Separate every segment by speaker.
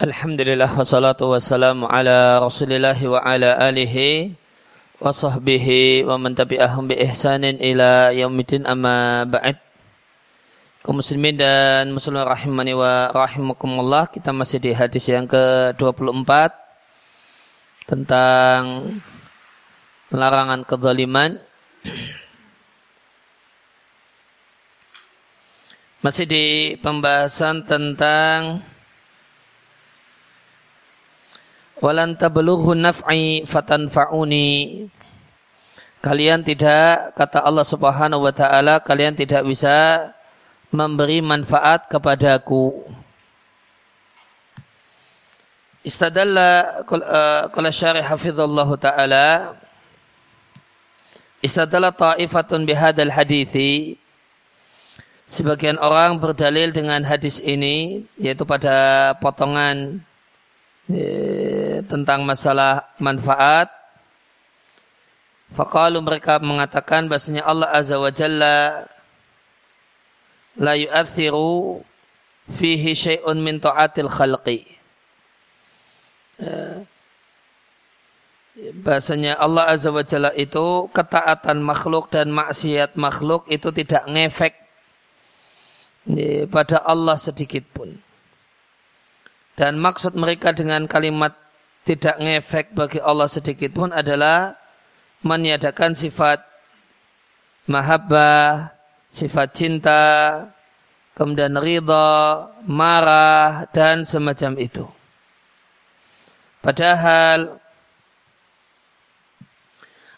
Speaker 1: Alhamdulillah wassalatu wassalamu ala rasulillahi wa ala alihi wa sahbihi wa man tabi'ahum bi ihsanin ila yaumidin amma ba'd. Kaum muslimin dan muslimin rahimani wa rahimakumullah kita masih di hadis yang ke-24 tentang larangan kezaliman. Masih di pembahasan tentang walan tablughu naf'i fatanfa'uni. Kalian tidak kata Allah Subhanahu wa taala kalian tidak bisa memberi manfaat kepadaku. Istadalla qala syarih hafizallahu taala istadalla ta'ifatun bihadzal hadithi. Sebagian orang berdalil dengan hadis ini yaitu pada potongan tentang masalah manfaat. Fakalu mereka mengatakan bahasanya Allah Azza wa Jalla la yu'athiru fihi syai'un min ta'atil khalqi. Ya. Bahasanya Allah Azza wa Jalla itu ketaatan makhluk dan maksiat makhluk itu tidak ngefek pada Allah sedikit pun. Dan maksud mereka dengan kalimat tidak ngefek bagi Allah sedikit pun adalah meniadakan sifat mahabbah, sifat cinta, kemudian ridha, marah, dan semacam itu. Padahal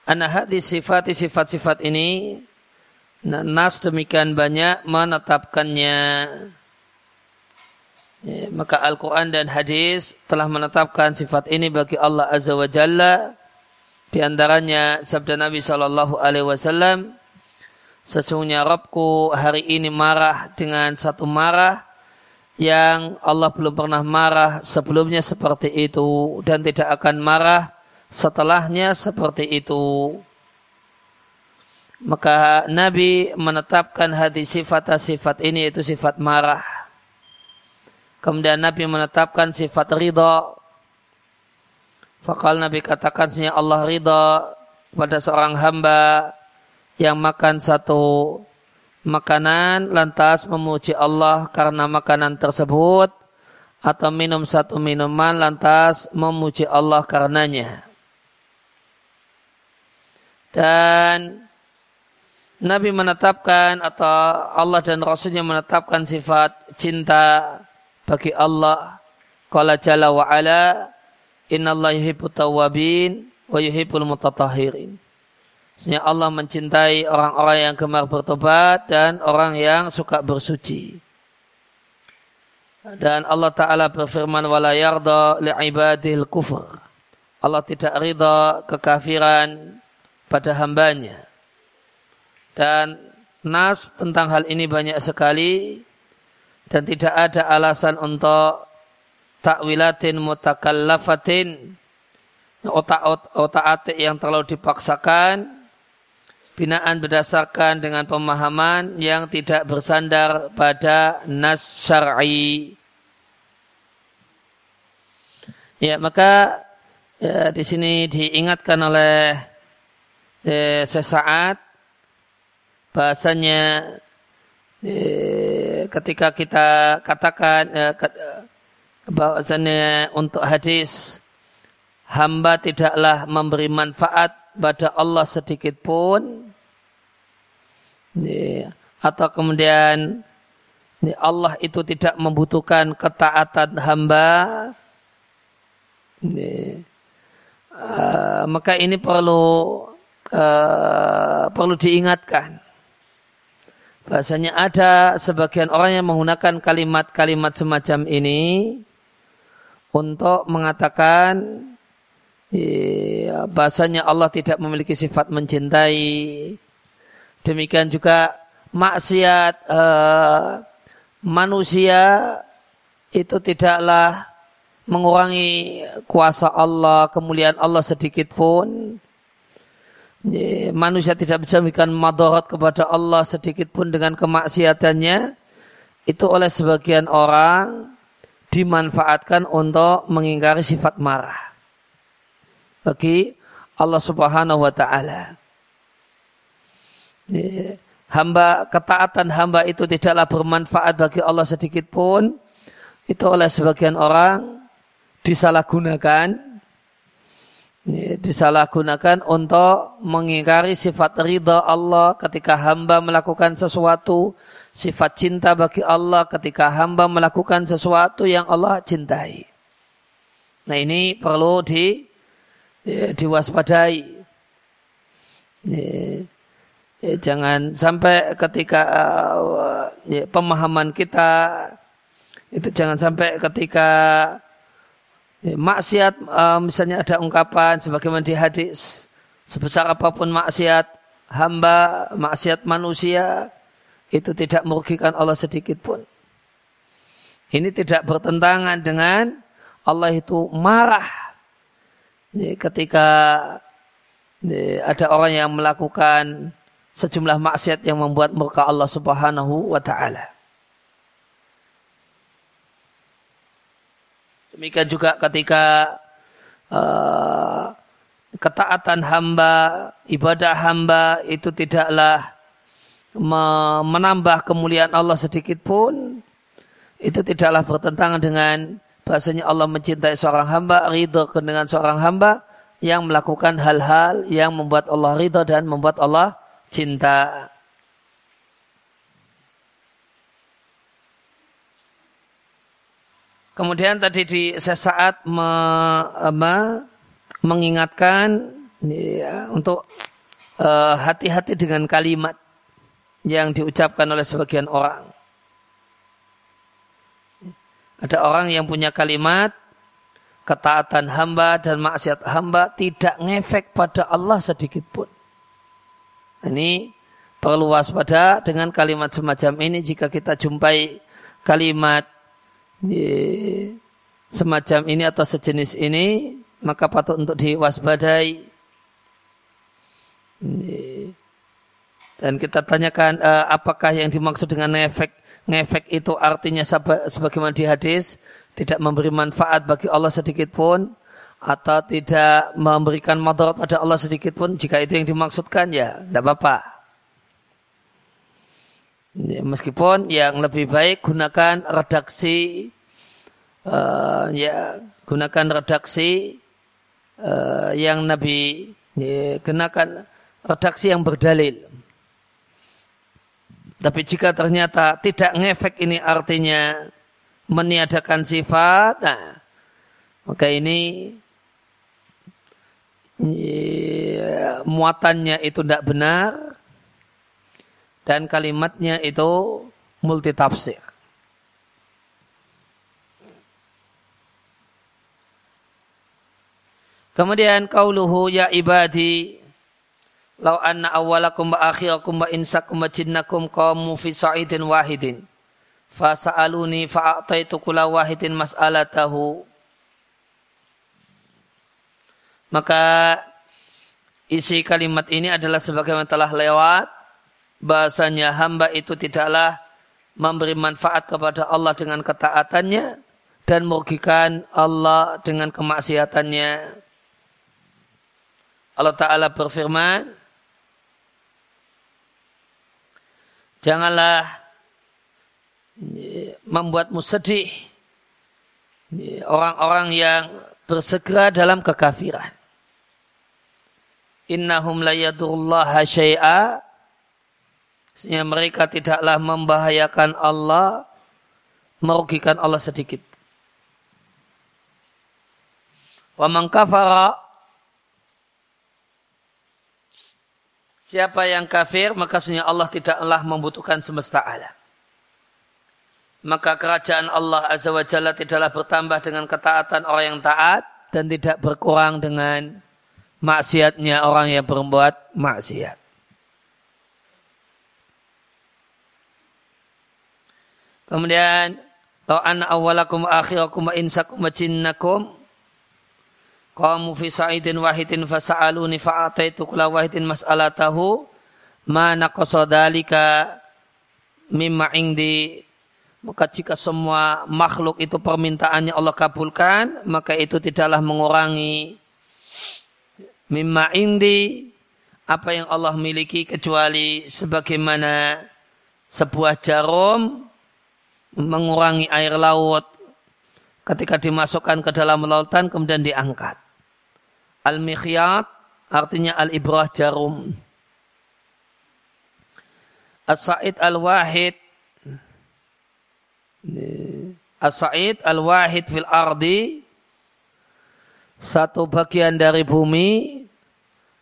Speaker 1: anak hadis sifat-sifat ini nas demikian banyak menetapkannya Ya, maka Al-Quran dan hadis telah menetapkan sifat ini bagi Allah Azza wa Jalla. Di antaranya sabda Nabi Shallallahu Alaihi Wasallam, sesungguhnya Robku hari ini marah dengan satu marah yang Allah belum pernah marah sebelumnya seperti itu dan tidak akan marah setelahnya seperti itu. Maka Nabi menetapkan hadis sifat-sifat ini yaitu sifat marah Kemudian Nabi menetapkan sifat ridha. Fakal Nabi katakan sehingga Allah ridha pada seorang hamba yang makan satu makanan lantas memuji Allah karena makanan tersebut atau minum satu minuman lantas memuji Allah karenanya. Dan Nabi menetapkan atau Allah dan Rasulnya menetapkan sifat cinta bagi Allah qala jalla wa ala innallaha yuhibbut tawwabin wa yuhibbul mutatahhirin Sesungguhnya Allah mencintai orang-orang yang gemar bertobat dan orang yang suka bersuci. Dan Allah Ta'ala berfirman, وَلَا يَرْضَى لِعِبَادِهِ الْكُفْرِ Allah tidak ridha kekafiran pada hambanya. Dan nas tentang hal ini banyak sekali dan tidak ada alasan untuk takwilatin mutakallafatin otak-otak atik yang terlalu dipaksakan binaan berdasarkan dengan pemahaman yang tidak bersandar pada nas syar'i. Ya, maka ya, di sini diingatkan oleh ya, sesaat bahasanya ya, ketika kita katakan eh, bahwasanya untuk hadis hamba tidaklah memberi manfaat pada Allah sedikit pun. Atau kemudian Allah itu tidak membutuhkan ketaatan hamba. Uh, maka ini perlu perlu diingatkan bahasanya ada sebagian orang yang menggunakan kalimat-kalimat semacam ini untuk mengatakan ya, bahasanya Allah tidak memiliki sifat mencintai. Demikian juga maksiat eh, manusia itu tidaklah mengurangi kuasa Allah, kemuliaan Allah sedikit pun manusia tidak bisa memberikan madarat kepada Allah sedikit pun dengan kemaksiatannya itu oleh sebagian orang dimanfaatkan untuk mengingkari sifat marah bagi Allah Subhanahu wa taala. Hamba ketaatan hamba itu tidaklah bermanfaat bagi Allah sedikit pun. Itu oleh sebagian orang disalahgunakan disalahgunakan untuk mengingkari sifat ridha Allah ketika hamba melakukan sesuatu, sifat cinta bagi Allah ketika hamba melakukan sesuatu yang Allah cintai. Nah ini perlu di, ya, diwaspadai. Jangan sampai ketika ya, pemahaman kita itu jangan sampai ketika maksiat uh, misalnya ada ungkapan sebagaimana di hadis sebesar apa pun maksiat hamba, maksiat manusia itu tidak merugikan Allah sedikit pun. Ini tidak bertentangan dengan Allah itu marah ketika ada orang yang melakukan sejumlah maksiat yang membuat murka Allah Subhanahu wa taala. Demikian juga ketika uh, ketaatan hamba, ibadah hamba itu tidaklah menambah kemuliaan Allah sedikit pun, itu tidaklah bertentangan dengan bahasanya Allah mencintai seorang hamba, ridho dengan seorang hamba yang melakukan hal-hal yang membuat Allah ridho dan membuat Allah cinta. Kemudian tadi di sesaat me, me, mengingatkan ya, untuk eh, hati-hati uh, dengan kalimat yang diucapkan oleh sebagian orang. Ada orang yang punya kalimat ketaatan hamba dan maksiat hamba tidak ngefek pada Allah sedikit pun. Ini perlu waspada dengan kalimat semacam ini jika kita jumpai kalimat semacam ini atau sejenis ini maka patut untuk diwaspadai. Dan kita tanyakan uh, apakah yang dimaksud dengan ngefek ngefek itu artinya sebagaimana di hadis tidak memberi manfaat bagi Allah sedikit pun atau tidak memberikan madarat pada Allah sedikit pun jika itu yang dimaksudkan ya tidak apa-apa meskipun yang lebih baik gunakan redaksi uh, ya gunakan redaksi uh, yang Nabi ya, gunakan redaksi yang berdalil. Tapi jika ternyata tidak ngefek ini artinya meniadakan sifat, nah, maka ini ya, muatannya itu tidak benar dan kalimatnya itu multitafsir. Kemudian kauluhu ya ibadi Lau anna awalakum wa akhirakum wa insakum wa jinnakum qamu fi sa'idin wahidin fasa'aluni fa'ataitu kula wahidin mas'alatahu Maka isi kalimat ini adalah sebagaimana telah lewat bahasanya hamba itu tidaklah memberi manfaat kepada Allah dengan ketaatannya dan merugikan Allah dengan kemaksiatannya. Allah Ta'ala berfirman, Janganlah membuatmu sedih orang-orang yang bersegera dalam kekafiran. Innahum la yadurullaha syai'a Sehingga mereka tidaklah membahayakan Allah, merugikan Allah sedikit. Wa kafara Siapa yang kafir, maka sebenarnya Allah tidaklah membutuhkan semesta alam. Maka kerajaan Allah Azza wa Jalla tidaklah bertambah dengan ketaatan orang yang taat dan tidak berkurang dengan maksiatnya orang yang berbuat maksiat. Kemudian, Lau anna awalakum akhirakum wa insakum wa jinnakum. Qamu fi sa'idin wahidin fasa'aluni fa'ataitu kula wahidin mas'alatahu. Ma naqasa dalika mimma indi. Maka jika semua makhluk itu permintaannya Allah kabulkan, maka itu tidaklah mengurangi. Mimma indi apa yang Allah miliki kecuali sebagaimana sebuah jarum mengurangi air laut ketika dimasukkan ke dalam lautan kemudian diangkat. Al-mikhyat artinya al-ibrah jarum. As-sa'id al-wahid As-sa'id al-wahid fil ardi satu bagian dari bumi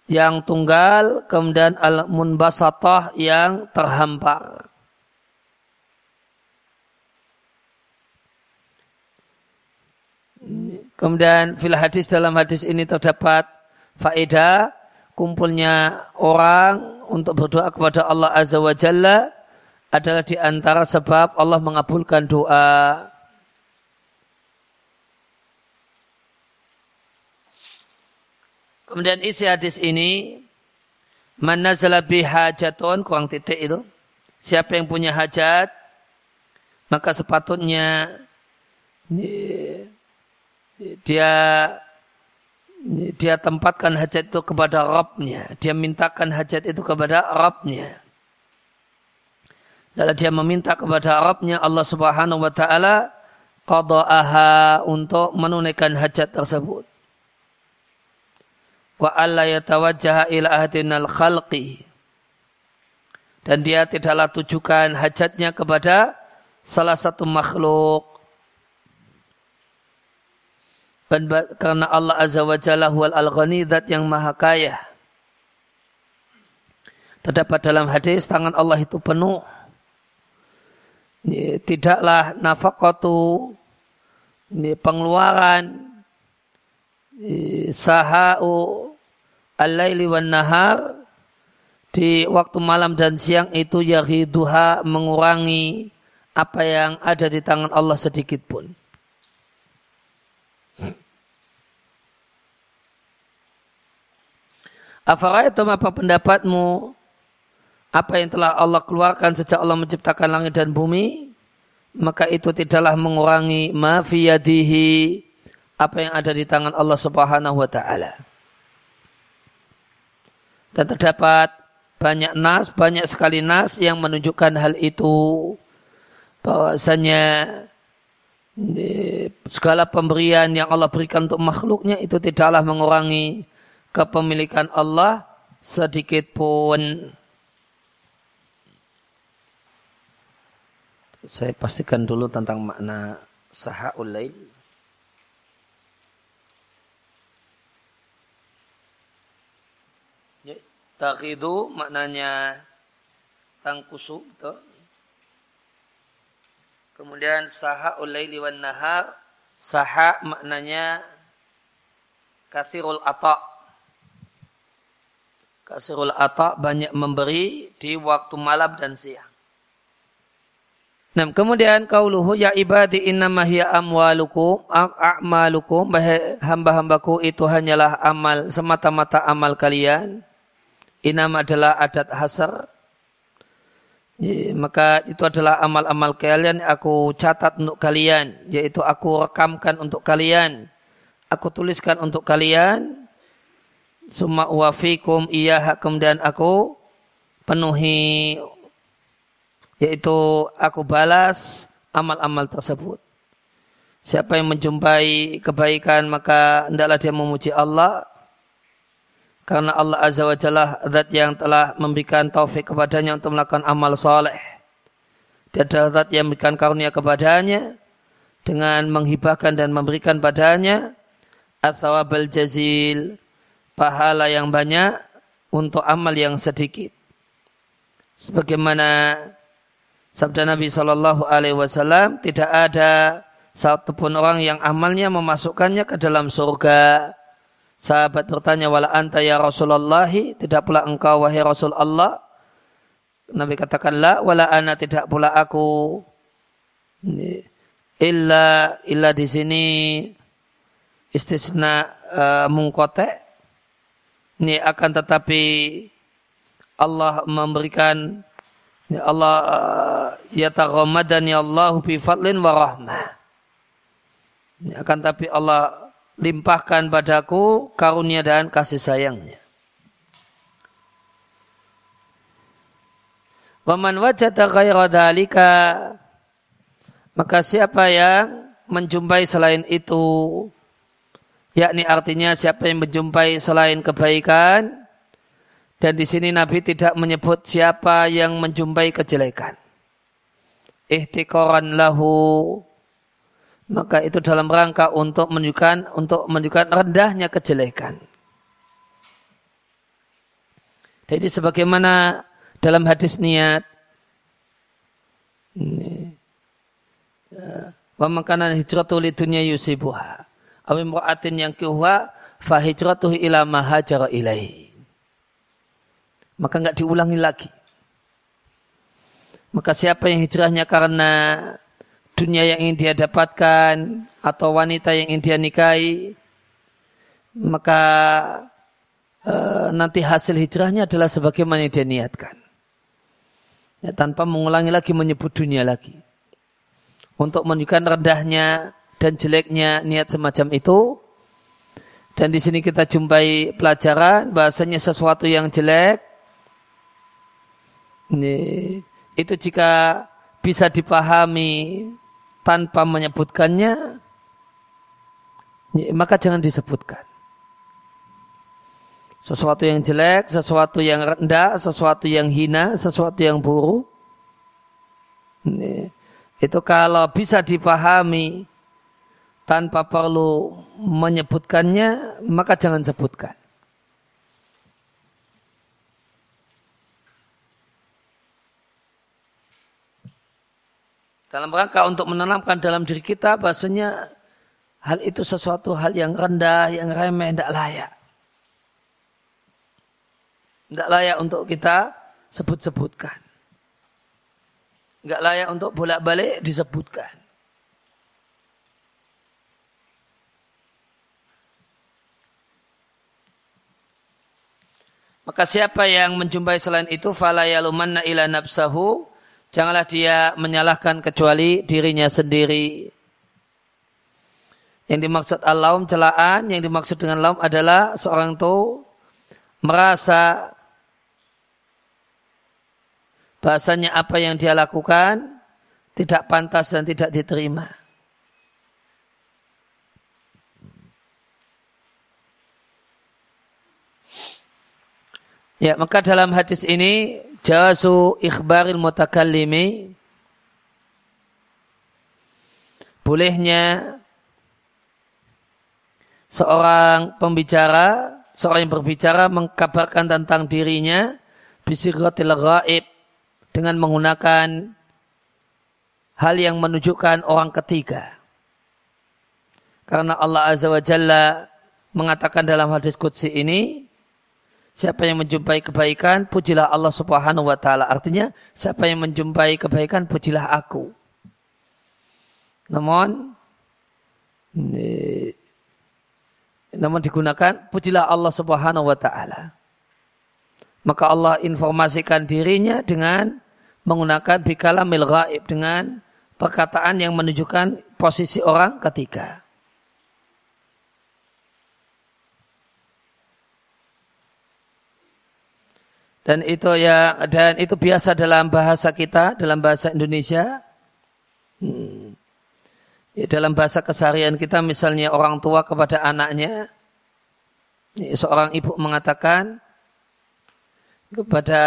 Speaker 1: yang tunggal kemudian al-munbasatah yang terhampar. Kemudian fil hadis dalam hadis ini terdapat faedah kumpulnya orang untuk berdoa kepada Allah Azza wa Jalla adalah di antara sebab Allah mengabulkan doa. Kemudian isi hadis ini mana zalabi hajatun kurang titik itu. Siapa yang punya hajat maka sepatutnya dia dia tempatkan hajat itu kepada Rabbnya. Dia mintakan hajat itu kepada Rabbnya. Lalu dia meminta kepada Rabbnya Allah subhanahu wa ta'ala qada'aha untuk menunaikan hajat tersebut. Wa alla yatawajjaha ila ahdinal khalqi. Dan dia tidaklah tujukan hajatnya kepada salah satu makhluk karena Allah Azza wa Jalla huwal al-ghani zat yang maha kaya. Terdapat dalam hadis tangan Allah itu penuh. Tidaklah nafakatu pengeluaran sahau al-laili wan nahar di waktu malam dan siang itu yahiduha mengurangi apa yang ada di tangan Allah sedikit pun. Afaraitum apa pendapatmu? Apa yang telah Allah keluarkan sejak Allah menciptakan langit dan bumi? Maka itu tidaklah mengurangi mafiyadihi apa yang ada di tangan Allah subhanahu wa ta'ala. Dan terdapat banyak nas, banyak sekali nas yang menunjukkan hal itu. Bahwasanya segala pemberian yang Allah berikan untuk makhluknya itu tidaklah mengurangi kepemilikan Allah sedikit pun. Saya pastikan dulu tentang makna sahaul lail. Ya, takhidu maknanya tangkusu. Betul. Kemudian sahaul laili wan nahar. Saha maknanya kathirul ata' Kasirul ata banyak memberi di waktu malam dan siang. Nah, kemudian kauluhu ya ibadi innama hiya amwalukum a'malukum hamba-hambaku itu hanyalah amal semata-mata amal kalian. Inam adalah adat hasar. Maka itu adalah amal-amal kalian aku catat untuk kalian. Yaitu aku rekamkan untuk kalian. Aku tuliskan untuk kalian summa wafikum iya kemudian aku penuhi yaitu aku balas amal-amal tersebut. Siapa yang menjumpai kebaikan maka hendaklah dia memuji Allah karena Allah Azza wa Jalla zat yang telah memberikan taufik kepadanya untuk melakukan amal soleh. Dia adalah zat yang memberikan karunia kepadanya dengan menghibahkan dan memberikan padanya athawabal jazil pahala yang banyak untuk amal yang sedikit. Sebagaimana sabda Nabi Shallallahu Alaihi Wasallam tidak ada satupun orang yang amalnya memasukkannya ke dalam surga. Sahabat bertanya, wala anta ya Rasulullah, tidak pula engkau wahai Rasul Allah. Nabi katakan, la wala ana tidak pula aku. Illa illa di sini istisna uh, mungkotek ini akan tetapi Allah memberikan Ya Allah ya taghammadani Allah bi fadlin wa rahmah. Ya, akan tapi Allah limpahkan padaku karunia dan kasih sayangnya. Waman wajada ghaira dhalika maka siapa yang menjumpai selain itu yakni artinya siapa yang menjumpai selain kebaikan dan di sini Nabi tidak menyebut siapa yang menjumpai kejelekan. Ihtikoran lahu maka itu dalam rangka untuk menunjukkan untuk menunjukkan rendahnya kejelekan. Jadi sebagaimana dalam hadis niat wa makanan hijratu li dunya yusibuha aw imra'atin yang kuha fa hijratuhu ila ma hajara ilaihi maka nggak diulangi lagi. Maka siapa yang hijrahnya karena dunia yang ingin dia dapatkan atau wanita yang ingin dia nikahi, maka e, nanti hasil hijrahnya adalah sebagaimana dia niatkan. Ya, tanpa mengulangi lagi menyebut dunia lagi. Untuk menunjukkan rendahnya dan jeleknya niat semacam itu. Dan di sini kita jumpai pelajaran bahasanya sesuatu yang jelek itu jika bisa dipahami tanpa menyebutkannya, maka jangan disebutkan. Sesuatu yang jelek, sesuatu yang rendah, sesuatu yang hina, sesuatu yang buruk. Itu kalau bisa dipahami tanpa perlu menyebutkannya, maka jangan sebutkan. Dalam rangka untuk menanamkan dalam diri kita bahasanya hal itu sesuatu hal yang rendah, yang remeh, tidak layak. Tidak layak untuk kita sebut-sebutkan. Tidak layak untuk bolak-balik disebutkan. Maka siapa yang menjumpai selain itu fala yalumanna ila nafsahu Janganlah dia menyalahkan kecuali dirinya sendiri. Yang dimaksud al-laum celaan, yang dimaksud dengan laum adalah seorang itu merasa bahasanya apa yang dia lakukan tidak pantas dan tidak diterima. Ya, maka dalam hadis ini jazu ikhbaril mutakallimi bolehnya seorang pembicara, seorang yang berbicara mengkabarkan tentang dirinya bisiratil ghaib dengan menggunakan hal yang menunjukkan orang ketiga. Karena Allah Azza wa Jalla mengatakan dalam hadis Qudsi ini, Siapa yang menjumpai kebaikan, pujilah Allah subhanahu wa ta'ala. Artinya, siapa yang menjumpai kebaikan, pujilah aku. Namun, namun digunakan, pujilah Allah subhanahu wa ta'ala. Maka Allah informasikan dirinya dengan menggunakan bikalamil gaib dengan perkataan yang menunjukkan posisi orang ketiga. Dan itu ya dan itu biasa dalam bahasa kita, dalam bahasa Indonesia. Hmm. Ya, dalam bahasa keseharian kita misalnya orang tua kepada anaknya, ya, seorang ibu mengatakan kepada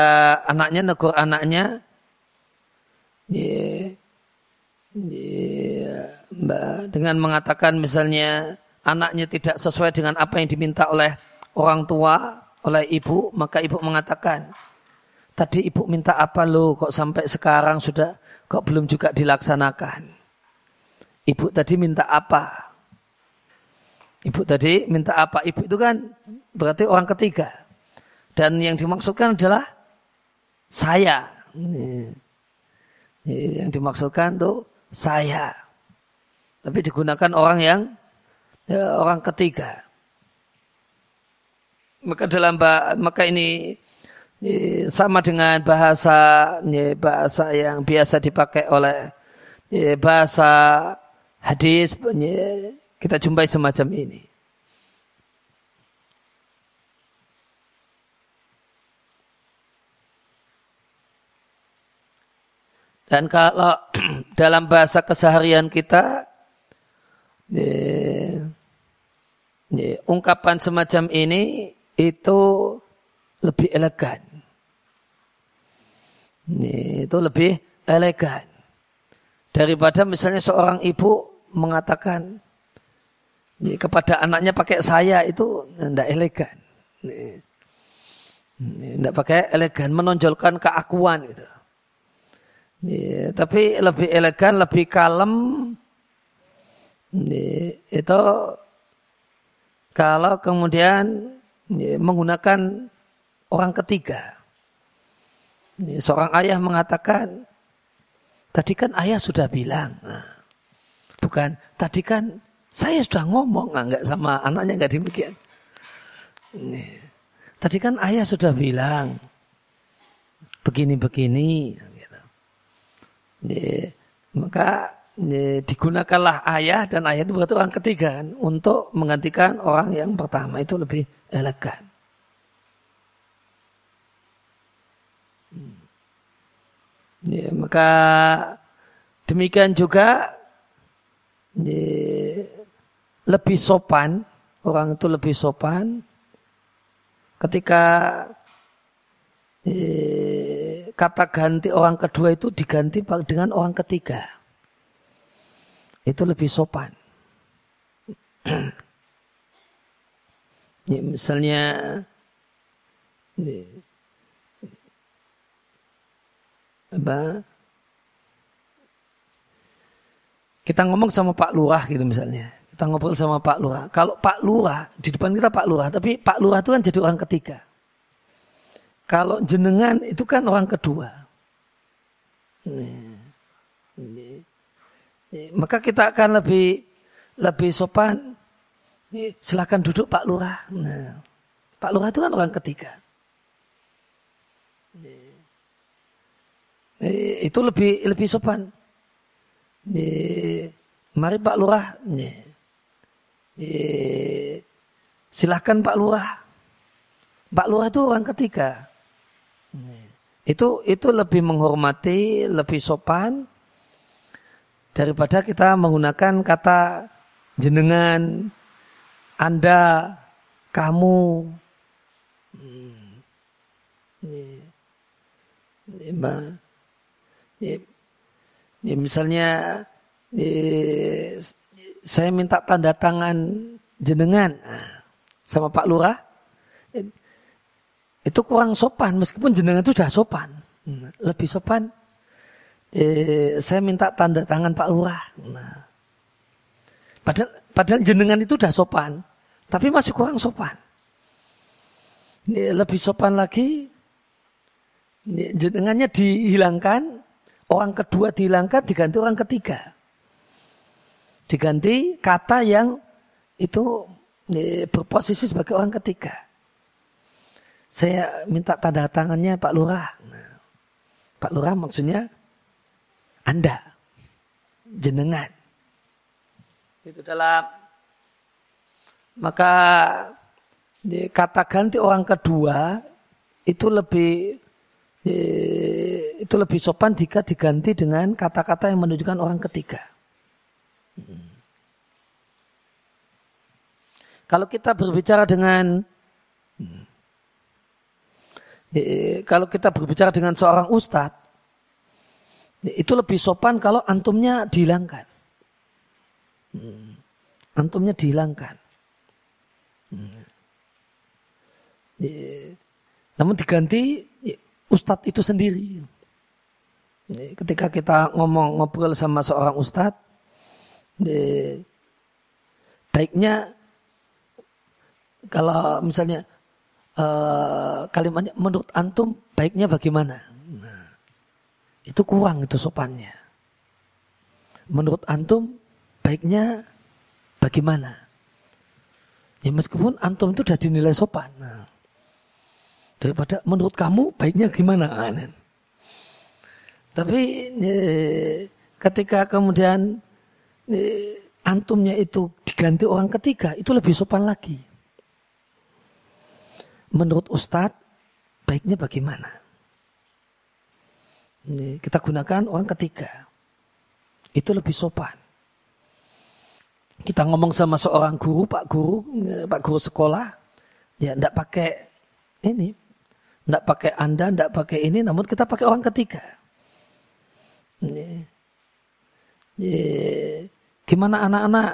Speaker 1: anaknya, negur anaknya, ya, ya, dengan mengatakan misalnya anaknya tidak sesuai dengan apa yang diminta oleh orang tua, oleh ibu, maka ibu mengatakan, tadi ibu minta apa lo kok sampai sekarang sudah kok belum juga dilaksanakan. Ibu tadi minta apa? Ibu tadi minta apa? Ibu itu kan berarti orang ketiga. Dan yang dimaksudkan adalah saya. Yang dimaksudkan tuh saya. Tapi digunakan orang yang ya, orang ketiga maka dalam maka ini sama dengan bahasa bahasa yang biasa dipakai oleh bahasa hadis kita jumpai semacam ini. Dan kalau dalam bahasa keseharian kita, ungkapan semacam ini itu lebih elegan. Ya, itu lebih elegan. Daripada misalnya seorang ibu mengatakan kepada anaknya pakai saya itu tidak elegan. Tidak pakai elegan, menonjolkan keakuan gitu. Tapi lebih elegan, lebih kalem. Ya, itu kalau kemudian menggunakan orang ketiga. Seorang ayah mengatakan, tadi kan ayah sudah bilang. Nah, bukan, tadi kan saya sudah ngomong. Nah, enggak sama anaknya enggak demikian. Tadi kan ayah sudah bilang, begini-begini. Ya, maka digunakanlah ayah dan ayah itu berarti orang ketiga kan, untuk menggantikan orang yang pertama itu lebih elegan. Ya, maka demikian juga ya, lebih sopan orang itu lebih sopan ketika Eh, kata ganti orang kedua itu diganti dengan orang ketiga. Itu lebih sopan. ya, misalnya ini, apa kita ngomong sama Pak Lurah gitu misalnya kita ngobrol sama Pak Lurah kalau Pak Lurah di depan kita Pak Lurah tapi Pak Lurah itu kan jadi orang ketiga kalau jenengan itu kan orang kedua. Maka kita akan lebih lebih sopan. Silakan duduk Pak Lurah. Nah, Pak Lurah itu kan orang ketiga. Itu lebih lebih sopan. Mari Pak Lurah. Silahkan Pak Lurah. Pak Lurah itu orang ketiga. Itu itu lebih menghormati, lebih sopan daripada kita menggunakan kata jenengan, Anda, kamu. Ya, ya, misalnya ya, saya minta tanda tangan jenengan nah, sama Pak Lurah. Itu kurang sopan meskipun jenengan itu sudah sopan. Hmm, lebih sopan eh, saya minta tanda tangan Pak Lurah. Nah, padahal, padahal jenengan itu sudah sopan tapi masih kurang sopan. Lebih sopan lagi jenengannya dihilangkan orang kedua dihilangkan diganti orang ketiga. Diganti kata yang itu berposisi sebagai orang ketiga. Saya minta tanda tangannya Pak Lurah. Nah, Pak Lurah maksudnya Anda, jenengan. Itu dalam maka kata ganti orang kedua itu lebih itu lebih sopan jika diganti dengan kata-kata yang menunjukkan orang ketiga. Kalau kita berbicara dengan kalau kita berbicara dengan seorang ustadz, itu lebih sopan kalau antumnya dihilangkan. Hmm. Antumnya dihilangkan. Hmm. Namun diganti ustadz itu sendiri. Ketika kita ngomong ngobrol sama seorang ustadz, baiknya kalau misalnya uh, kalimatnya menurut antum baiknya bagaimana? Itu kurang itu sopannya. Menurut antum baiknya bagaimana? Ya meskipun antum itu sudah dinilai sopan. Nah,
Speaker 2: daripada menurut kamu baiknya gimana? Nah, tapi eh, ketika kemudian eh, antumnya itu diganti orang ketiga, itu lebih sopan lagi. Menurut Ustadz, baiknya bagaimana? Kita gunakan orang ketiga. Itu lebih sopan. Kita ngomong sama seorang guru, Pak Guru, eh, Pak Guru sekolah, ya enggak pakai ini, enggak pakai Anda, enggak pakai ini, namun kita pakai orang ketiga. Ini. Gimana anak-anak?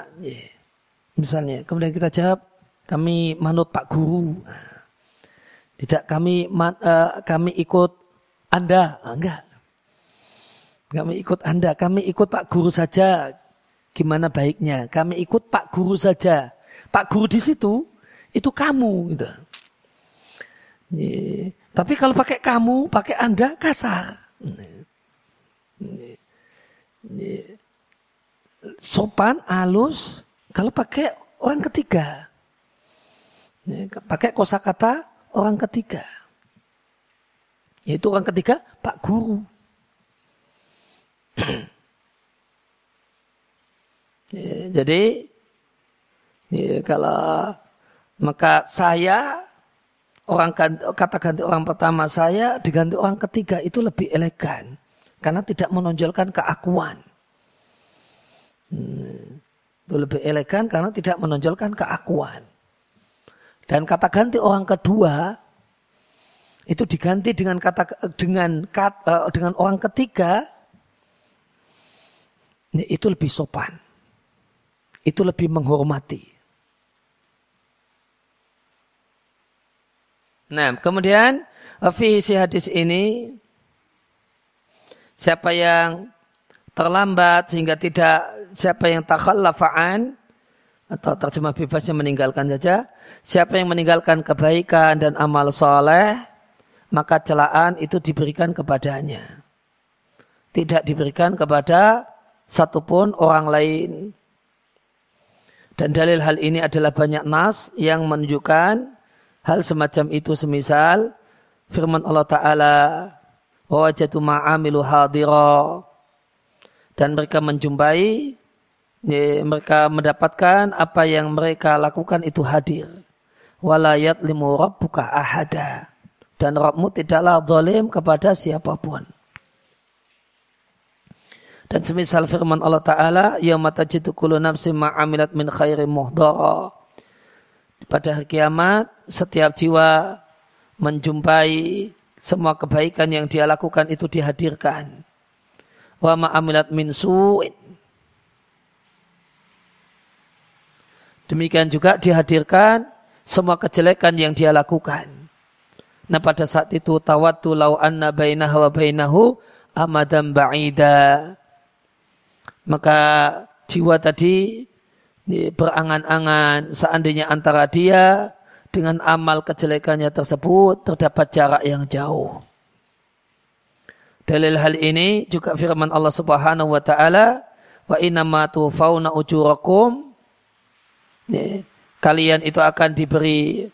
Speaker 2: Misalnya, kemudian kita jawab, kami manut Pak Guru. Tidak kami uh, kami ikut Anda, ah, enggak. Kami ikut Anda, kami ikut Pak Guru saja. Gimana baiknya? Kami ikut Pak Guru saja. Pak Guru di situ itu kamu gitu. Tapi kalau pakai kamu, pakai Anda kasar. Sopan, halus, kalau pakai orang ketiga. Pakai kosakata orang ketiga. Yaitu orang ketiga, Pak Guru. Jadi ya, kalau maka saya orang kata ganti orang pertama saya diganti orang ketiga itu lebih elegan karena tidak menonjolkan keakuan. Hmm, itu lebih elegan karena tidak menonjolkan keakuan. Dan kata ganti orang kedua itu diganti dengan kata dengan kat, uh, dengan orang ketiga itu lebih sopan. Itu lebih menghormati. Nah, kemudian visi hadis ini Siapa yang terlambat sehingga tidak siapa yang takhallafa'an atau terjemah bebasnya meninggalkan saja. Siapa yang meninggalkan kebaikan dan amal soleh, maka celaan itu diberikan kepadanya. Tidak diberikan kepada satupun orang lain. Dan dalil hal ini adalah banyak nas yang menunjukkan hal semacam itu. Semisal firman Allah Ta'ala wajatu ma'amilu hadira. Dan mereka menjumpai mereka mendapatkan apa yang mereka lakukan itu hadir. Walayat limu rabbuka ahada. Dan Rabbmu tidaklah zalim kepada siapa pun dan semisal firman Allah Ta'ala Yawma tajidu kullu nafsin ma'amilat min khairin muhdara Pada hari kiamat Setiap jiwa Menjumpai semua kebaikan yang dia lakukan itu dihadirkan. Wa ma'amilat min su'in. Demikian juga dihadirkan semua kejelekan yang dia lakukan. Nah pada saat itu tawattu lau anna bainahu wa bainahu amadan ba'ida. Maka jiwa tadi berangan-angan seandainya antara dia dengan amal kejelekannya tersebut terdapat jarak yang jauh. Dalil hal ini juga firman Allah Subhanahu wa taala wa innama tufauna ujurakum kalian itu akan diberi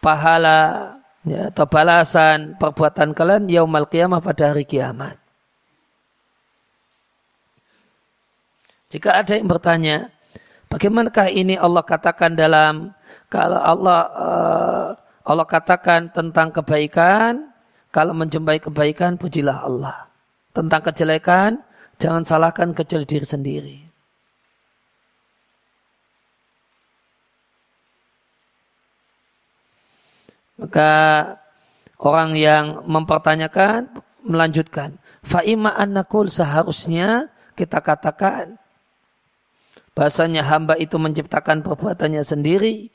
Speaker 2: pahala ya, atau balasan perbuatan kalian yaumal qiyamah pada hari kiamat. Jika ada yang bertanya, bagaimanakah ini Allah katakan dalam kalau Allah uh, Allah katakan tentang kebaikan, kalau menjumpai kebaikan pujilah Allah. Tentang kejelekan, jangan salahkan kecuali diri sendiri. Maka orang yang mempertanyakan melanjutkan. Fa'ima annakul seharusnya kita katakan bahasanya hamba itu menciptakan perbuatannya sendiri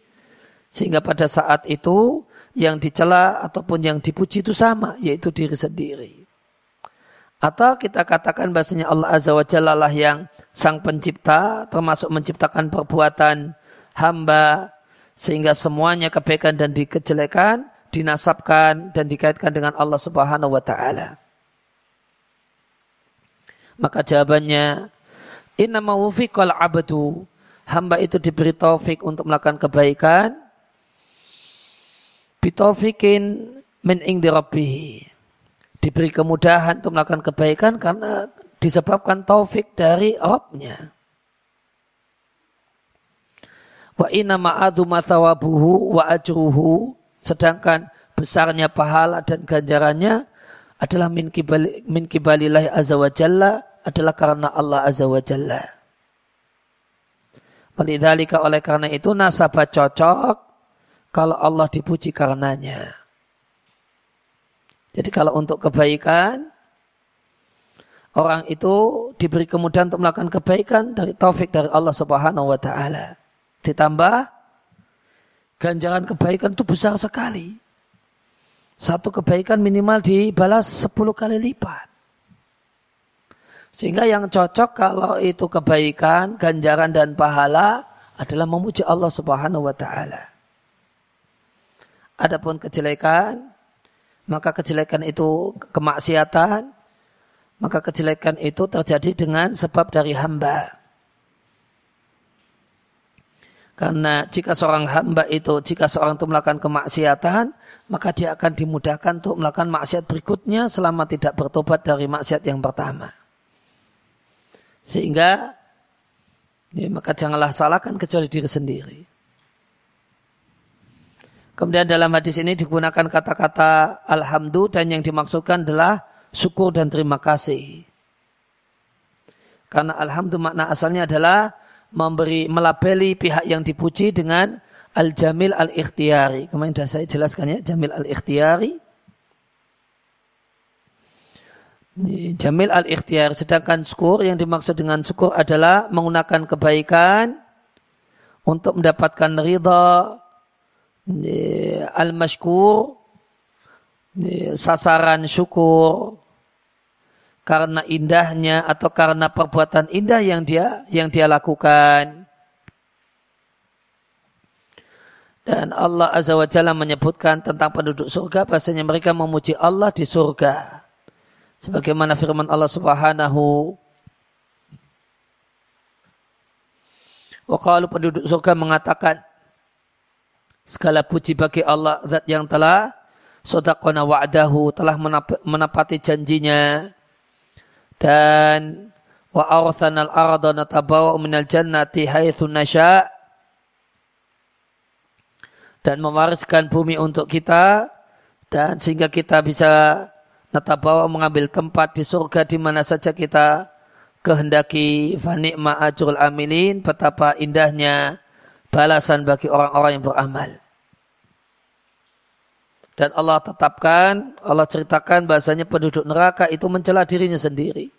Speaker 2: sehingga pada saat itu yang dicela ataupun yang dipuji itu sama, yaitu diri sendiri. Atau kita katakan bahasanya Allah Azza wa Jalla lah yang sang pencipta, termasuk menciptakan perbuatan hamba, sehingga semuanya kebaikan dan kejelekan dinasabkan dan dikaitkan dengan Allah Subhanahu wa taala. Maka jawabannya inna mawufiqal abdu hamba itu diberi taufik untuk melakukan kebaikan bitaufikin min indi Diberi kemudahan untuk melakukan kebaikan karena disebabkan taufik dari Rabbnya. Wa inna ma'adu mathawabuhu wa ajruhu. Sedangkan besarnya pahala dan ganjarannya adalah min kibali, min kibalillahi azza wa adalah karena Allah azza wa jalla. Walidhalika oleh karena itu nasabah cocok kalau Allah dipuji karenanya. Jadi kalau untuk kebaikan orang itu diberi kemudahan untuk melakukan kebaikan dari taufik dari Allah Subhanahu wa taala. Ditambah ganjaran kebaikan itu besar sekali. Satu kebaikan minimal dibalas sepuluh kali lipat. Sehingga yang cocok kalau itu kebaikan, ganjaran dan pahala adalah memuji Allah Subhanahu wa taala. Adapun kejelekan, maka kejelekan itu kemaksiatan, maka kejelekan itu terjadi dengan sebab dari hamba. Karena jika seorang hamba itu, jika seorang itu melakukan kemaksiatan, maka dia akan dimudahkan untuk melakukan maksiat berikutnya selama tidak bertobat dari maksiat yang pertama. Sehingga, ya, maka janganlah salahkan kecuali diri sendiri. Kemudian dalam hadis ini digunakan kata-kata alhamdulillah dan yang dimaksudkan adalah syukur dan terima kasih. Karena alhamdulillah makna asalnya adalah memberi melabeli pihak yang dipuji dengan al-jamil al-ikhtiyari. Kemarin sudah saya jelaskan ya, jamil al-ikhtiyari. Jamil al-ikhtiyar. Sedangkan syukur yang dimaksud dengan syukur adalah menggunakan kebaikan untuk mendapatkan ridha al-mashkur sasaran syukur karena indahnya atau karena perbuatan indah yang dia yang dia lakukan. Dan Allah Azza wa Jalla menyebutkan tentang penduduk surga bahasanya mereka memuji Allah di surga. Sebagaimana firman Allah Subhanahu wa kalau penduduk surga mengatakan segala puji bagi Allah zat yang telah sodakona wa'dahu telah menepati janjinya. Dan wa arsalnal arda natabawa minal jannati haitsu nasya dan mewariskan bumi untuk kita dan sehingga kita bisa natabawa mengambil tempat di surga di mana saja kita kehendaki fanikma ajrul amilin betapa indahnya balasan bagi orang-orang yang beramal. Dan Allah tetapkan, Allah ceritakan bahasanya penduduk neraka itu mencela dirinya sendiri.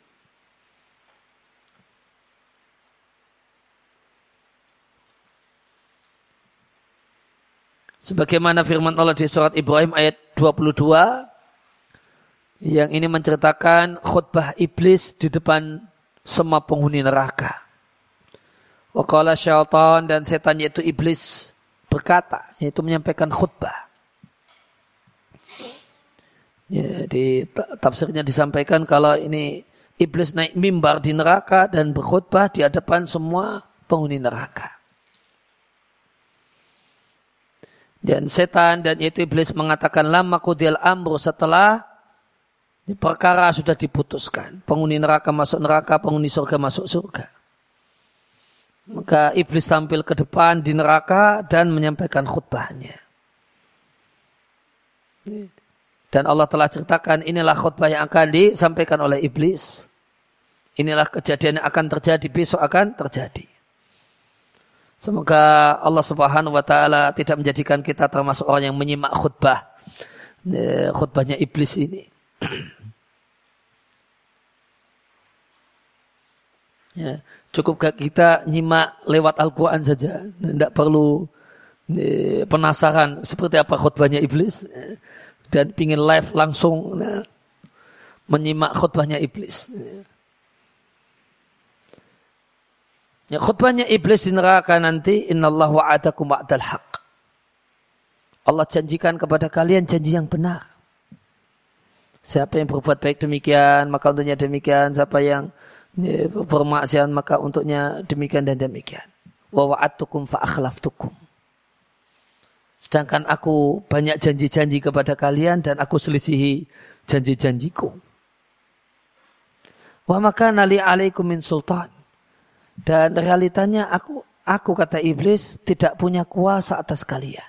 Speaker 2: Sebagaimana firman Allah di surat Ibrahim ayat 22 yang ini menceritakan khutbah iblis di depan semua penghuni neraka. Wakala syaitan dan setan yaitu iblis berkata, yaitu menyampaikan khutbah. Ya, tafsirnya disampaikan kalau ini iblis naik mimbar di neraka dan berkhutbah di hadapan semua penghuni neraka. Dan setan dan itu iblis mengatakan lama kudil amru setelah perkara sudah diputuskan. Penghuni neraka masuk neraka, penghuni surga masuk surga. Maka iblis tampil ke depan di neraka dan menyampaikan khutbahnya. Dan Allah telah ceritakan inilah khutbah yang akan disampaikan oleh iblis. Inilah kejadian yang akan terjadi, besok akan terjadi. Semoga Allah subhanahu wa ta'ala tidak menjadikan kita termasuk orang yang menyimak khutbah. Eh, khutbahnya iblis ini. ya, cukup kita nyimak lewat Al-Quran saja. Tidak perlu eh, penasaran seperti apa khutbahnya iblis dan pingin live langsung nah, menyimak khutbahnya iblis. Ya, khutbahnya iblis di neraka nanti innallah wa'adakum wa'dal haq. Allah janjikan kepada kalian janji yang benar. Siapa yang berbuat baik demikian, maka untuknya demikian. Siapa yang ya, bermaksiat, maka untuknya demikian dan demikian. Wa wa'adtukum fa akhlaftukum. Sedangkan aku banyak janji-janji kepada kalian dan aku selisihi janji-janjiku. Wa maka nali alaikum min sultan. Dan realitanya aku aku kata iblis tidak punya kuasa atas kalian.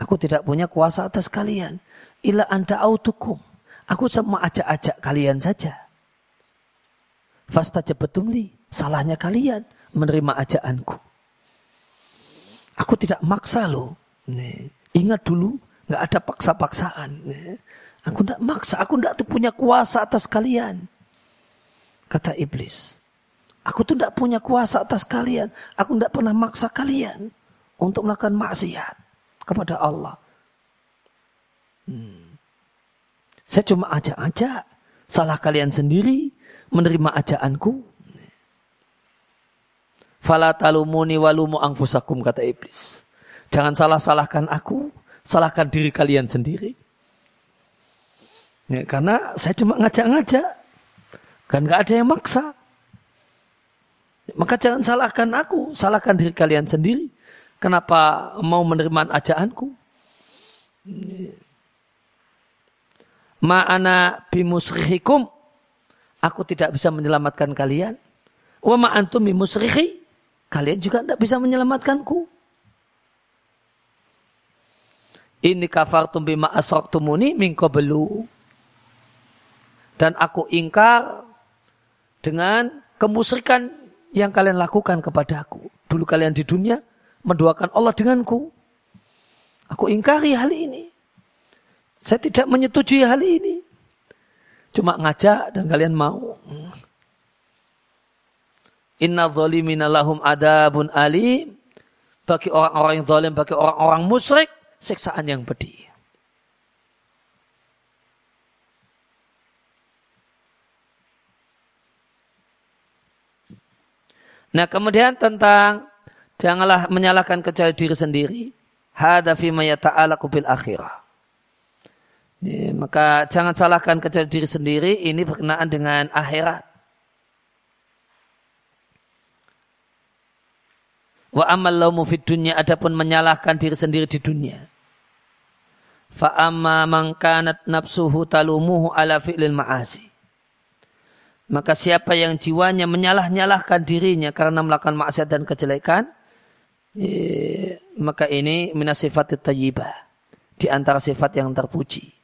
Speaker 2: Aku tidak punya kuasa atas kalian. Ila anta autukum. Aku cuma ajak-ajak kalian saja. Fasta li. Salahnya kalian menerima ajaanku. Aku tidak maksa loh. Nih. Ingat dulu, nggak ada paksa-paksaan. Aku tidak maksa, aku tidak punya kuasa atas kalian. Kata iblis. Aku tuh tidak punya kuasa atas kalian. Aku tidak pernah maksa kalian untuk melakukan maksiat kepada Allah. Hmm. Saya cuma ajak-ajak. Salah kalian sendiri menerima ajaanku. Fala talumuni walumu angfusakum kata iblis. Jangan salah-salahkan aku, salahkan diri kalian sendiri. Ya, karena saya cuma ngajak-ngajak. Kan gak ada yang maksa. Maka jangan salahkan aku, salahkan diri kalian sendiri. Kenapa mau menerima ajaanku? Ma'ana bimusrihikum. Aku tidak bisa menyelamatkan kalian. Wa ma'antum bimusrihi. Kalian juga tidak bisa menyelamatkanku. Ini kafartum bima asraktumuni min qablu. Dan aku ingkar dengan kemusyrikan yang kalian lakukan kepadaku. Dulu kalian di dunia mendoakan Allah denganku. Aku ingkari hal ini. Saya tidak menyetujui hal ini. Cuma ngajak dan kalian mau. Inna zalimina lahum adabun alim. Bagi orang-orang yang zalim, bagi orang-orang musyrik, siksaan yang pedih. Nah kemudian tentang janganlah menyalahkan kecuali diri sendiri. Hada fima yata'alaku bil akhirah. Ya, maka jangan salahkan kecuali diri sendiri. Ini berkenaan dengan akhirat. Wa amal laumu fid dunya adapun menyalahkan diri sendiri di dunia. Fa amma man nafsuhu talumuhu ala fi'lil ma'asi. Maka siapa yang jiwanya menyalah-nyalahkan dirinya karena melakukan maksiat dan kejelekan, eh, maka ini minasifat tayyibah. Di antara sifat yang terpuji.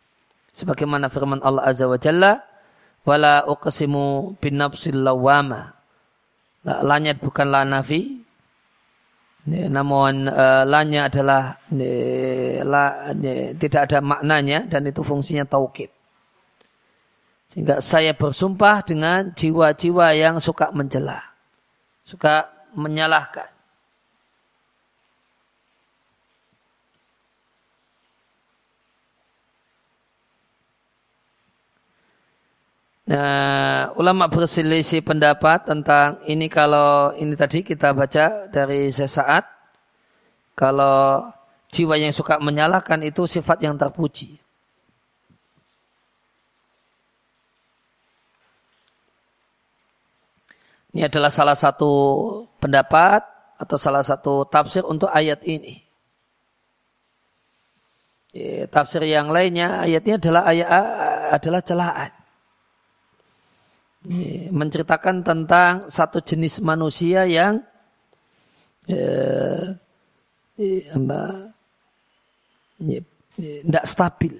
Speaker 2: Sebagaimana firman Allah Azza wa Jalla, wala uqsimu bin nafsil lawama. Lanyat bukanlah nafi, namun uh, lanya adalah la, tidak ada maknanya dan itu fungsinya taukid. Sehingga saya bersumpah dengan jiwa-jiwa yang suka mencela, suka menyalahkan. Nah, ulama berselisih pendapat tentang ini kalau ini tadi kita baca dari sesaat. Kalau jiwa yang suka menyalahkan itu sifat yang terpuji. Ini adalah salah satu pendapat atau salah satu tafsir untuk ayat ini. Tafsir yang lainnya ayatnya adalah ayat adalah celaan menceritakan tentang satu jenis manusia yang eh, tidak stabil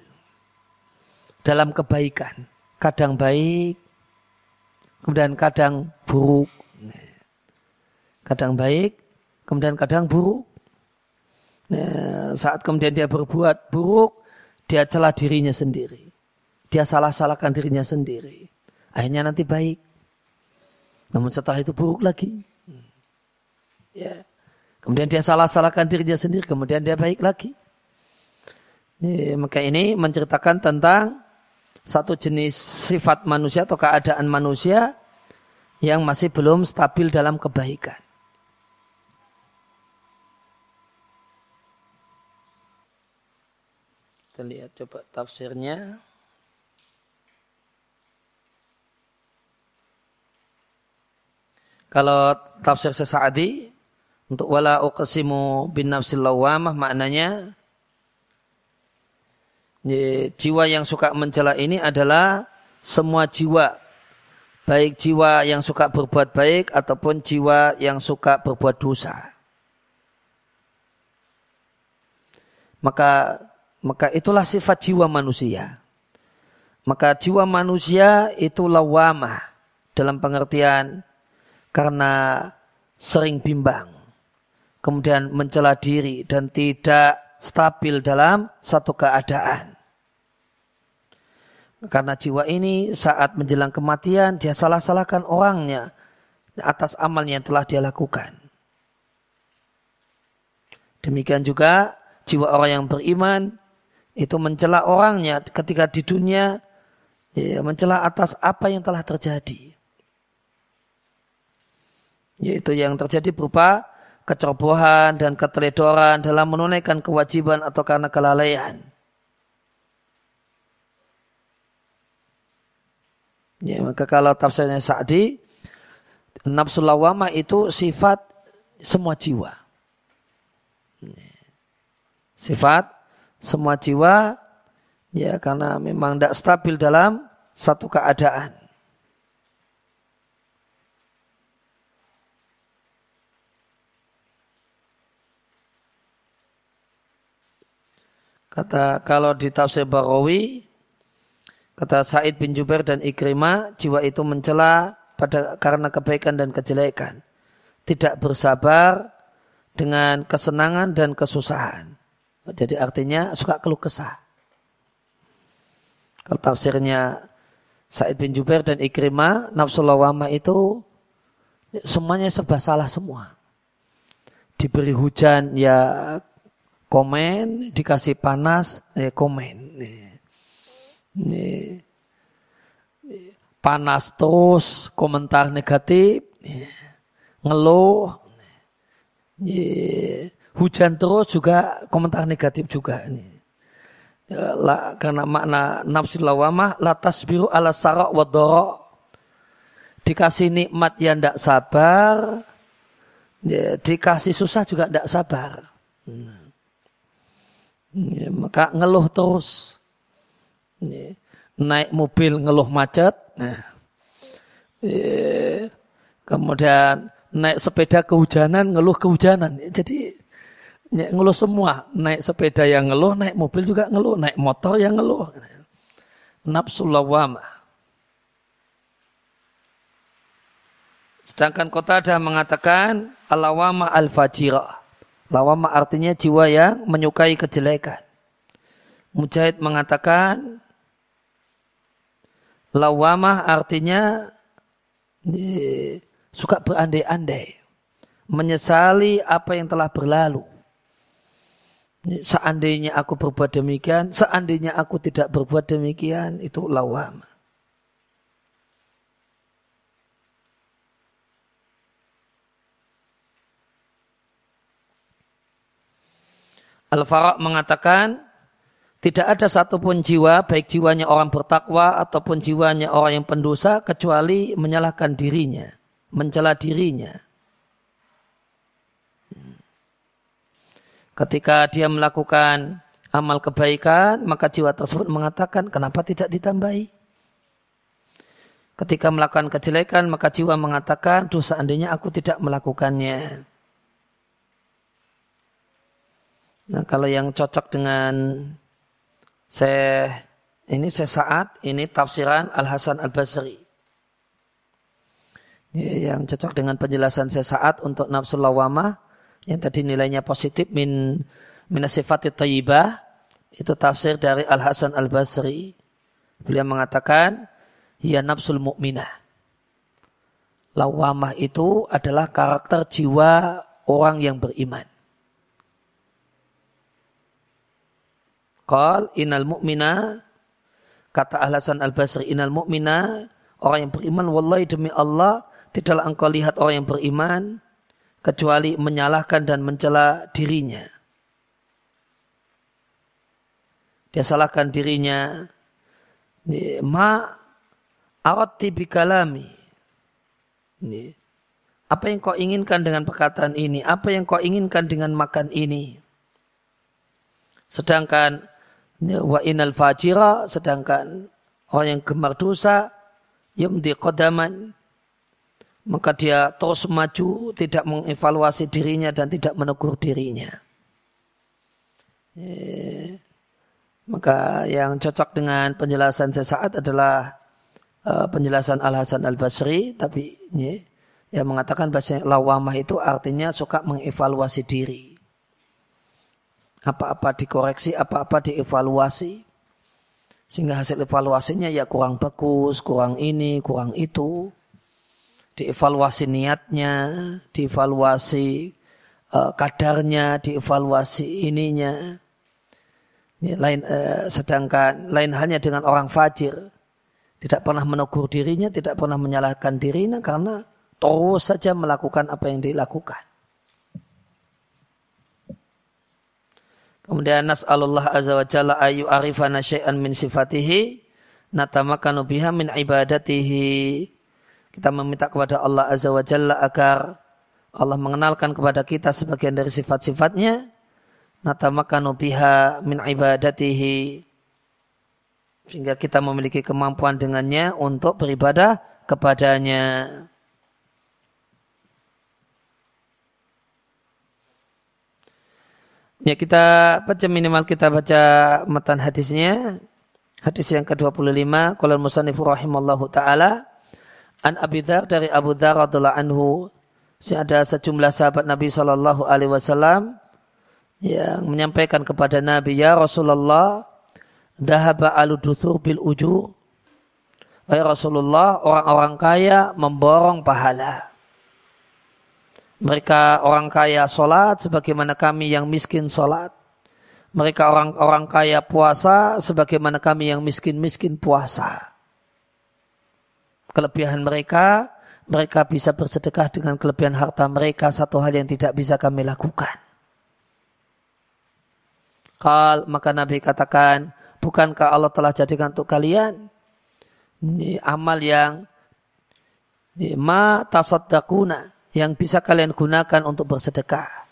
Speaker 2: dalam kebaikan. Kadang baik, kemudian kadang buruk. Kadang baik, kemudian kadang buruk. Nah, saat kemudian dia berbuat buruk, dia celah dirinya sendiri. Dia salah-salahkan dirinya sendiri. Akhirnya nanti baik. Namun setelah itu buruk lagi. Ya. Kemudian dia salah-salahkan dirinya sendiri, kemudian dia baik lagi. Ya, maka ini menceritakan tentang satu jenis sifat manusia atau keadaan manusia yang masih belum stabil dalam kebaikan. Kita lihat coba tafsirnya. Kalau tafsir Sesa'adi
Speaker 1: Untuk wala uqsimu bin nafsil lawamah maknanya jiwa yang suka mencela ini adalah semua jiwa baik jiwa yang suka berbuat baik ataupun jiwa yang suka berbuat dosa. Maka maka itulah sifat jiwa manusia. Maka jiwa manusia itu lawamah dalam pengertian karena sering bimbang. Kemudian mencela diri dan tidak stabil dalam satu keadaan. Karena jiwa ini saat menjelang kematian dia salah-salahkan orangnya atas amalnya yang telah dia lakukan. Demikian juga jiwa orang yang beriman itu mencela orangnya ketika di dunia ya, mencela atas apa yang telah terjadi. Yaitu yang terjadi berupa kecerobohan dan keteledoran dalam menunaikan kewajiban atau karena kelalaian. Ya, maka kalau tafsirnya Sa'di, nafsu lawama itu sifat semua jiwa. Sifat semua jiwa ya karena memang tidak stabil dalam satu keadaan. Kata kalau di tafsir Barawi Kata Said bin Jubair dan Ikrimah, jiwa itu mencela pada karena kebaikan dan kejelekan. Tidak bersabar dengan kesenangan dan kesusahan. Jadi artinya suka keluh kesah. Kalau tafsirnya Said bin Jubair dan Ikrimah, nafsu lawama itu semuanya serba salah semua. Diberi hujan ya komen, dikasih panas ya komen. Panas terus, komentar negatif, ngeluh, hujan terus juga komentar negatif juga ini. Ya, karena makna nafsi lawamah latas biru ala sarak wadoro dikasih nikmat yang tidak sabar ya, dikasih susah juga tidak sabar ya, maka ngeluh terus naik mobil ngeluh macet. Nah. Kemudian naik sepeda kehujanan, ngeluh kehujanan. Jadi ngeluh semua. Naik sepeda yang ngeluh, naik mobil juga ngeluh, naik motor yang ngeluh. Nafsu lawama. Sedangkan kota ada mengatakan alawama al-fajirah. Lawama artinya jiwa yang menyukai kejelekan. Mujahid mengatakan Lawamah artinya suka berandai-andai. Menyesali apa yang telah berlalu. Seandainya aku berbuat demikian, seandainya aku tidak berbuat demikian, itu lawamah. Al-Faraq mengatakan tidak ada satupun jiwa, baik jiwanya orang bertakwa ataupun jiwanya orang yang pendosa, kecuali menyalahkan dirinya, mencela dirinya. Ketika dia melakukan amal kebaikan, maka jiwa tersebut mengatakan, kenapa tidak ditambahi? Ketika melakukan kejelekan, maka jiwa mengatakan, dosa seandainya aku tidak melakukannya. Nah, kalau yang cocok dengan saya ini saya saat ini tafsiran Al Hasan Al Basri. Yang cocok dengan penjelasan saya saat untuk nafsu lawamah yang tadi nilainya positif min minasifati tayyibah itu tafsir dari Al Hasan Al Basri. Beliau mengatakan hiya nafsul mu'minah. Lawamah itu adalah karakter jiwa orang yang beriman. Qal inal mu'mina kata Al-Hasan Al-Basri inal mu'mina orang yang beriman wallahi demi Allah tidaklah engkau lihat orang yang beriman kecuali menyalahkan dan mencela dirinya. Dia salahkan dirinya. Ma aratti bikalami.
Speaker 2: Apa yang kau inginkan dengan perkataan ini? Apa yang kau inginkan dengan makan ini? Sedangkan wa inal fajira, sedangkan orang yang gemar dosa, yumdi qadaman, maka dia terus maju, tidak mengevaluasi dirinya dan tidak menegur dirinya. Eh, maka yang cocok dengan penjelasan sesaat adalah uh, penjelasan Al Hasan Al Basri, tapi ya, yang mengatakan bahasa lawamah itu artinya suka mengevaluasi diri. Apa-apa dikoreksi, apa-apa dievaluasi. Sehingga hasil evaluasinya ya kurang bagus, kurang ini, kurang itu. Dievaluasi niatnya, dievaluasi uh, kadarnya, dievaluasi ininya. Ini lain, uh, sedangkan lain halnya dengan orang fajir. Tidak pernah menegur dirinya, tidak pernah menyalahkan dirinya karena terus saja melakukan apa yang dilakukan. Kemudian nas'alullah azza wa jalla ayu arifana syai'an min sifatihi natamakanu biha min ibadatihi. Kita meminta kepada Allah azza wa jalla agar Allah mengenalkan kepada kita sebagian dari sifat-sifatnya natamakanu biha min ibadatihi sehingga kita memiliki kemampuan dengannya untuk beribadah kepadanya. Ya kita baca minimal kita baca matan hadisnya. Hadis yang ke-25 qala musannifu rahimallahu taala. An Abi Dzar dari Abu Dzar radhiyallahu anhu. Ada sejumlah sahabat Nabi sallallahu alaihi wasallam yang menyampaikan kepada Nabi ya Rasulullah dahaba aluduthur bil ujur. Wahai Rasulullah orang-orang kaya memborong pahala mereka orang kaya sholat sebagaimana kami yang miskin sholat. Mereka orang-orang kaya puasa sebagaimana kami yang miskin-miskin puasa. Kelebihan mereka, mereka bisa bersedekah dengan kelebihan harta mereka satu hal yang tidak bisa kami lakukan. Kal maka Nabi katakan, bukankah Allah telah jadikan untuk kalian ini amal yang ini, ma tasaddaquna yang bisa kalian gunakan untuk bersedekah.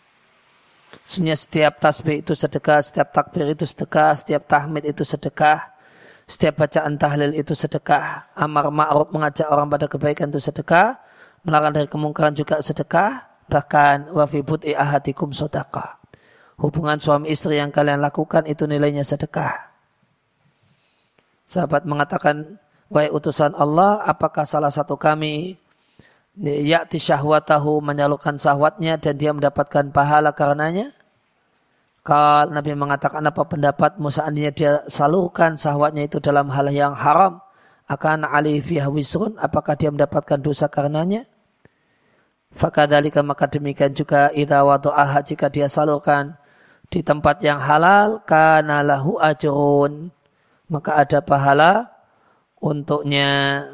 Speaker 2: Sebenarnya setiap tasbih itu sedekah, setiap takbir itu sedekah, setiap tahmid itu sedekah, setiap bacaan tahlil itu sedekah, amar ma'ruf mengajak orang pada kebaikan itu sedekah, melarang dari kemungkaran juga sedekah, bahkan wafi bud'i ahadikum sodaka. Hubungan suami istri yang kalian lakukan itu nilainya sedekah. Sahabat mengatakan, Wahai utusan Allah, apakah salah satu kami ya'ti syahwatahu menyalurkan syahwatnya dan dia mendapatkan pahala karenanya? Kalau Nabi mengatakan apa pendapatmu seandainya dia salurkan syahwatnya itu dalam hal yang haram akan alih fiha wisrun apakah dia mendapatkan dosa karenanya? Fakadhalika maka demikian juga idza wadu'aha jika dia salurkan di tempat yang halal kana lahu ajrun maka ada pahala untuknya.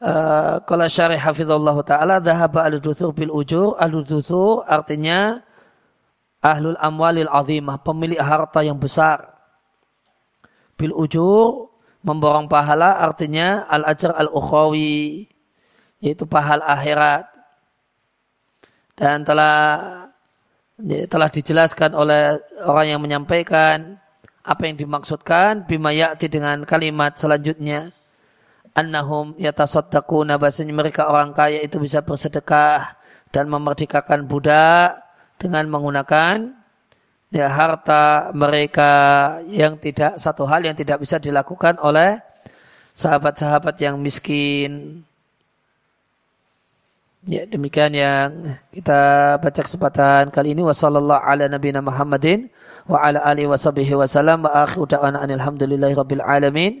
Speaker 2: Uh, kalau syarih hafizallah ta'ala Dhahaba al-duthur bil ujur. Al-duthur artinya Ahlul amwalil azimah Pemilik harta yang besar. Bil ujur Memborong pahala artinya Al-ajar al-ukhawi Yaitu pahala akhirat. Dan telah telah dijelaskan oleh orang yang menyampaikan apa yang dimaksudkan bima dengan kalimat selanjutnya annahum yatasaddaquna bahasanya mereka orang kaya itu bisa bersedekah dan memerdekakan budak dengan menggunakan ya harta mereka yang tidak satu hal yang tidak bisa dilakukan oleh sahabat-sahabat yang miskin. Ya demikian yang kita baca kesempatan kali ini wasallallahu ala nabiyina Muhammadin wa ala alihi wasallam wa akhiru da'wana alhamdulillahi rabbil alamin.